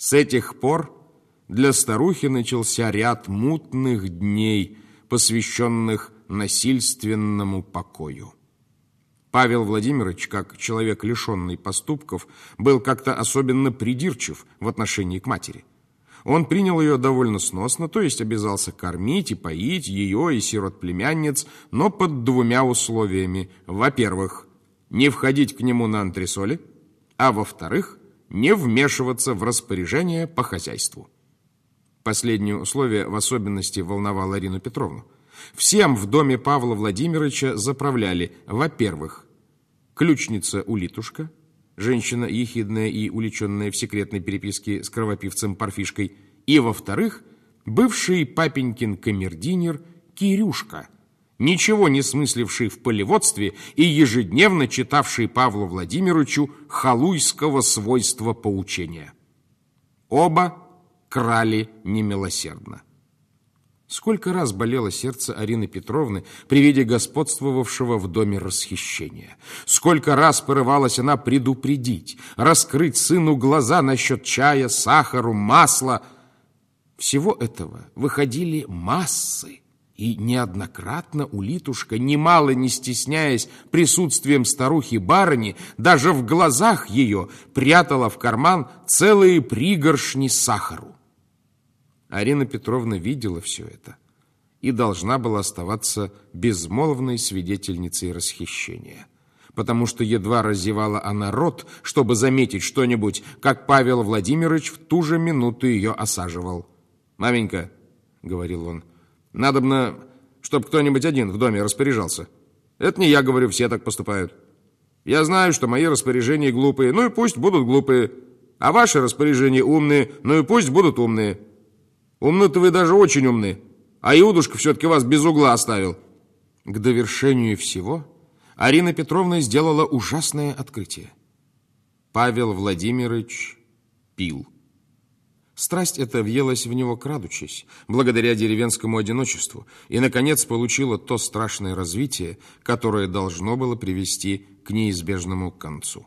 С этих пор для старухи начался ряд мутных дней, посвященных насильственному покою. Павел Владимирович, как человек, лишенный поступков, был как-то особенно придирчив в отношении к матери. Он принял ее довольно сносно, то есть обязался кормить и поить ее и сирот-племянниц, но под двумя условиями. Во-первых, не входить к нему на антресоли, а во-вторых, не вмешиваться в распоряжение по хозяйству. Последнее условие в особенности волновало Арину Петровну. Всем в доме Павла Владимировича заправляли, во-первых, ключница Улитушка, женщина ехидная и уличенная в секретной переписке с кровопивцем Парфишкой, и, во-вторых, бывший папенькин камердинер Кирюшка, ничего не смысливший в полеводстве и ежедневно читавший Павлу Владимировичу халуйского свойства поучения. Оба крали немилосердно. Сколько раз болело сердце Арины Петровны при виде господствовавшего в доме расхищения. Сколько раз порывалась она предупредить, раскрыть сыну глаза насчет чая, сахару, масла. Всего этого выходили массы. И неоднократно улитушка, немало не стесняясь присутствием старухи-барыни, даже в глазах ее прятала в карман целые пригоршни сахару. Арина Петровна видела все это и должна была оставаться безмолвной свидетельницей расхищения. Потому что едва разевала она рот, чтобы заметить что-нибудь, как Павел Владимирович в ту же минуту ее осаживал. «Маменька», — говорил он, — «надобно, чтоб кто-нибудь один в доме распоряжался. Это не я говорю, все так поступают. Я знаю, что мои распоряжения глупые, ну и пусть будут глупые, а ваши распоряжения умные, ну и пусть будут умные». Умны-то вы даже очень умны. А Иудушка все-таки вас без угла оставил. К довершению всего Арина Петровна сделала ужасное открытие. Павел Владимирович пил. Страсть эта въелась в него крадучись, благодаря деревенскому одиночеству, и, наконец, получила то страшное развитие, которое должно было привести к неизбежному концу.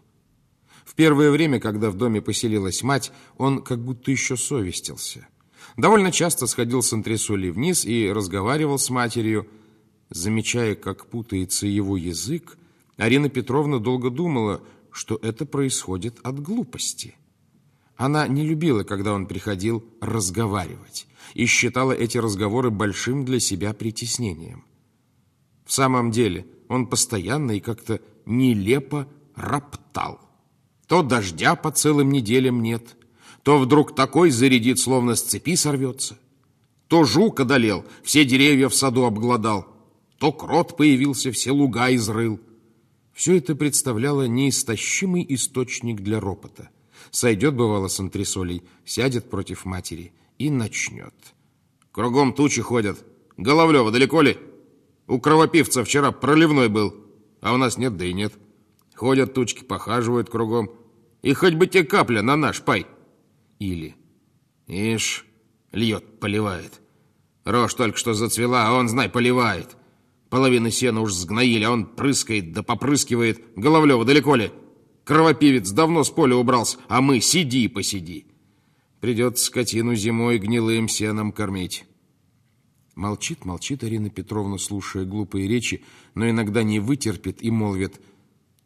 В первое время, когда в доме поселилась мать, он как будто еще совестился – Довольно часто сходил с антресоли вниз и разговаривал с матерью. Замечая, как путается его язык, Арина Петровна долго думала, что это происходит от глупости. Она не любила, когда он приходил разговаривать, и считала эти разговоры большим для себя притеснением. В самом деле он постоянно и как-то нелепо роптал. То дождя по целым неделям нет, то вдруг такой зарядит, словно с цепи сорвется. То жук одолел, все деревья в саду обглодал, то крот появился, все луга изрыл. Все это представляло неистощимый источник для ропота. Сойдет, бывало, с антресолей, сядет против матери и начнет. Кругом тучи ходят. Головлева, далеко ли? У кровопивца вчера проливной был, а у нас нет, да и нет. Ходят тучки, похаживают кругом. И хоть бы те капля на наш пай. Или «Ишь, льет, поливает. Рожь только что зацвела, а он, знай, поливает. Половина сена уж сгноили, а он прыскает да попрыскивает. Головлева, далеко ли? Кровопивец давно с поля убрался, а мы сиди посиди. Придется скотину зимой гнилым сеном кормить». Молчит, молчит Арина Петровна, слушая глупые речи, но иногда не вытерпит и молвит,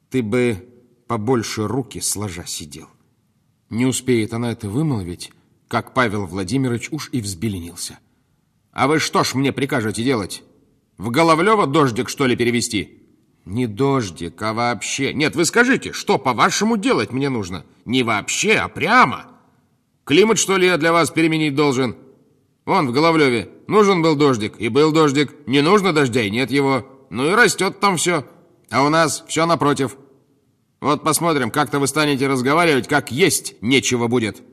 «Ты бы побольше руки сложа сидел». Не успеет она это вымолвить, как Павел Владимирович уж и взбеленился. «А вы что ж мне прикажете делать? В Головлева дождик, что ли, перевести?» «Не дождик, а вообще...» «Нет, вы скажите, что, по-вашему, делать мне нужно? Не вообще, а прямо. Климат, что ли, я для вас переменить должен? Вон, в Головлеве нужен был дождик, и был дождик. Не нужно дождя, и нет его. Ну и растет там все. А у нас все напротив». Вот посмотрим, как-то вы станете разговаривать, как есть нечего будет.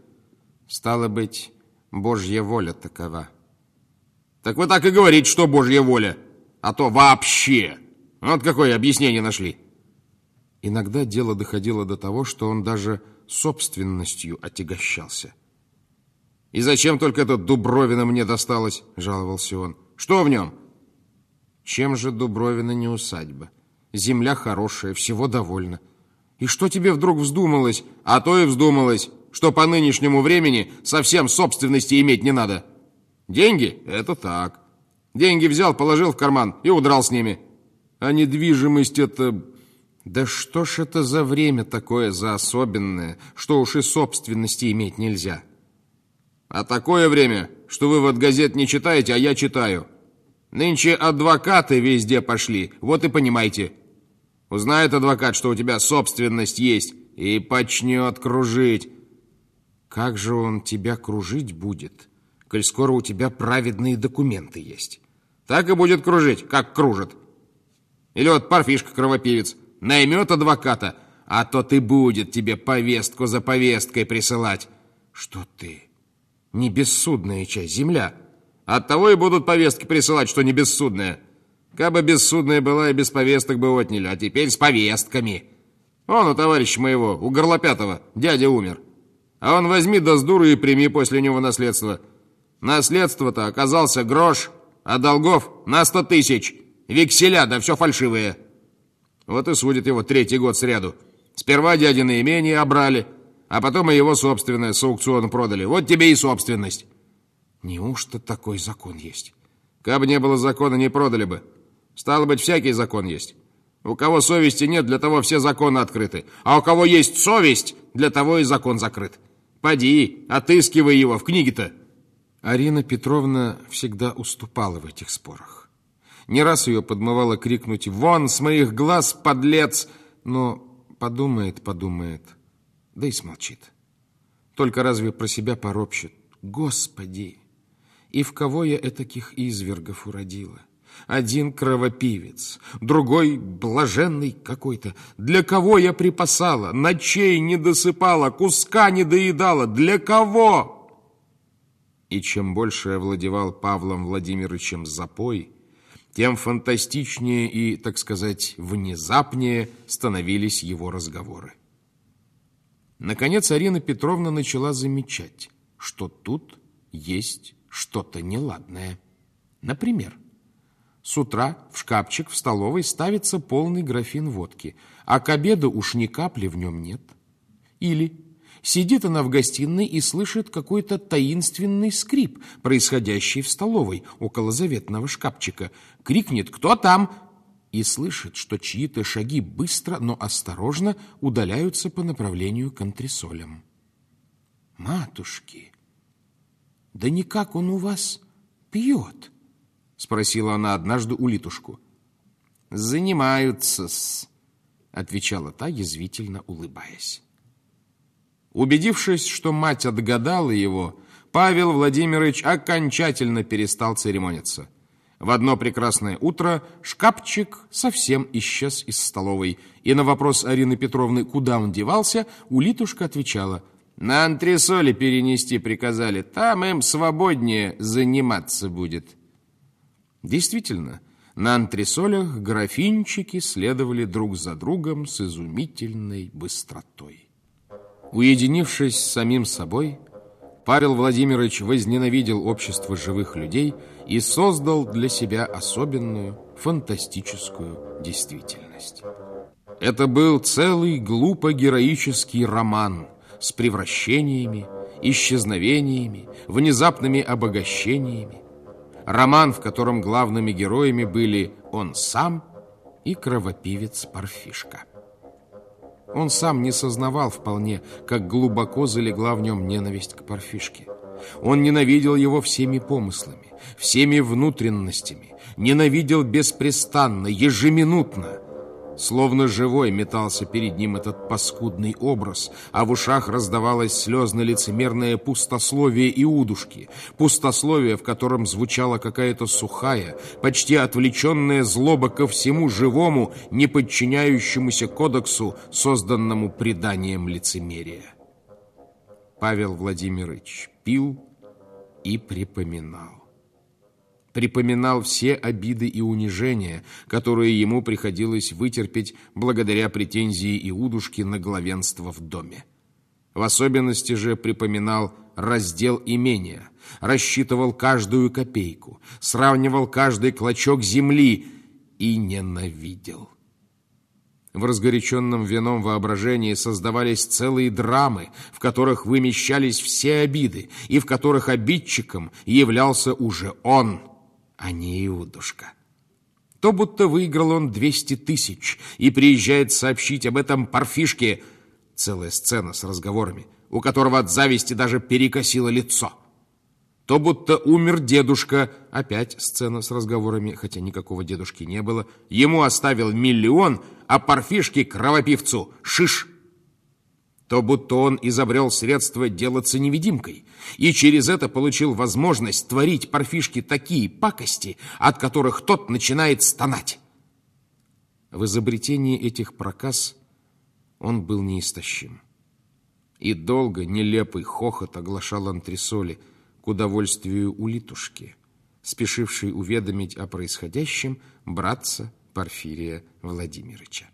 Стало быть, Божья воля такова. Так вы так и говорите, что Божья воля. А то вообще. Вот какое объяснение нашли. Иногда дело доходило до того, что он даже собственностью отягощался. «И зачем только эта Дубровина мне досталась?» – жаловался он. «Что в нем?» «Чем же Дубровина не усадьба? Земля хорошая, всего довольна». И что тебе вдруг вздумалось? А то и вздумалось. что по нынешнему времени совсем собственности иметь не надо. Деньги — это так. Деньги взял, положил в карман и удрал с ними. А недвижимость — это... Да что ж это за время такое за особенное, что уж и собственности иметь нельзя? А такое время, что вы вот газет не читаете, а я читаю. Нынче адвокаты везде пошли, вот и понимаете. Узнает адвокат, что у тебя собственность есть, и почнет кружить. Как же он тебя кружить будет, коль скоро у тебя праведные документы есть? Так и будет кружить, как кружит. Или вот парфишка-кровопивец наймет адвоката, а тот и будет тебе повестку за повесткой присылать. Что ты? Не бессудная часть, земля. Оттого и будут повестки присылать, что не бессудная. Кабы бессудная была, и без повесток бы отняли, а теперь с повестками. Он у товарища моего, у Горлопятова, дядя умер. А он возьми да с дуру и прими после него наследство. Наследство-то оказался грош, а долгов на сто тысяч. Векселя, да все фальшивые. Вот и судит его третий год сряду. Сперва дядины имение обрали, а потом и его собственное с аукциона продали. Вот тебе и собственность. Неужто такой закон есть? Кабы не было закона, не продали бы. Стало быть, всякий закон есть. У кого совести нет, для того все законы открыты. А у кого есть совесть, для того и закон закрыт. Поди, отыскивай его в книге-то. Арина Петровна всегда уступала в этих спорах. Не раз ее подмывало крикнуть «Вон с моих глаз, подлец!» Но подумает, подумает, да и смолчит. Только разве про себя поропщет «Господи!» И в кого я этаких извергов уродила? Один кровопивец, другой блаженный какой-то. Для кого я припасала? Ночей не досыпала, куска не доедала. Для кого? И чем больше овладевал Павлом Владимировичем запой, тем фантастичнее и, так сказать, внезапнее становились его разговоры. Наконец Арина Петровна начала замечать, что тут есть что-то неладное. Например, с утра в шкафчик в столовой ставится полный графин водки, а к обеду уж ни капли в нем нет. Или сидит она в гостиной и слышит какой-то таинственный скрип, происходящий в столовой около заветного шкафчика. Крикнет «Кто там?» и слышит, что чьи-то шаги быстро, но осторожно удаляются по направлению к антресолям. «Матушки, да никак он у вас пьет!» Спросила она однажды у Литушку. «Занимаются-с», отвечала та, язвительно улыбаясь. Убедившись, что мать отгадала его, Павел Владимирович окончательно перестал церемониться. В одно прекрасное утро шкафчик совсем исчез из столовой, и на вопрос Арины Петровны, куда он девался, Улитушка отвечала, «На антресоли перенести приказали, там им свободнее заниматься будет». Действительно, на антресолях графинчики следовали друг за другом с изумительной быстротой. Уединившись с самим собой, Павел Владимирович возненавидел общество живых людей и создал для себя особенную фантастическую действительность. Это был целый глупо-героический роман с превращениями, исчезновениями, внезапными обогащениями, Роман, в котором главными героями были он сам и кровопивец Парфишка. Он сам не сознавал вполне, как глубоко залегла в нем ненависть к Парфишке. Он ненавидел его всеми помыслами, всеми внутренностями, ненавидел беспрестанно, ежеминутно, Словно живой метался перед ним этот паскудный образ, а в ушах раздавалось слезно-лицемерное пустословие Иудушки, пустословие, в котором звучала какая-то сухая, почти отвлеченная злоба ко всему живому, не подчиняющемуся кодексу, созданному преданием лицемерия. Павел Владимирович пил и припоминал припоминал все обиды и унижения, которые ему приходилось вытерпеть благодаря претензии Иудушки на главенство в доме. В особенности же припоминал раздел имения, рассчитывал каждую копейку, сравнивал каждый клочок земли и ненавидел. В разгоряченном вином воображении создавались целые драмы, в которых вымещались все обиды, и в которых обидчиком являлся уже он, а не Иудушка. То будто выиграл он 200 тысяч и приезжает сообщить об этом парфишке. Целая сцена с разговорами, у которого от зависти даже перекосило лицо то будто умер дедушка. Опять сцена с разговорами, хотя никакого дедушки не было. Ему оставил миллион, а парфишке кровопивцу шиш. То будто он изобрел средство делаться невидимкой, и через это получил возможность творить парфишке такие пакости, от которых тот начинает стонать. В изобретении этих проказ он был неистощим. И долго нелепый хохот оглашал антресоли, к удовольствию улитушки, спешившей уведомить о происходящем братца Порфирия Владимировича.